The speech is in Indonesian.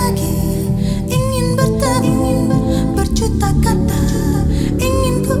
lagi. Ingin bertemu berjuta kata. Ingin ku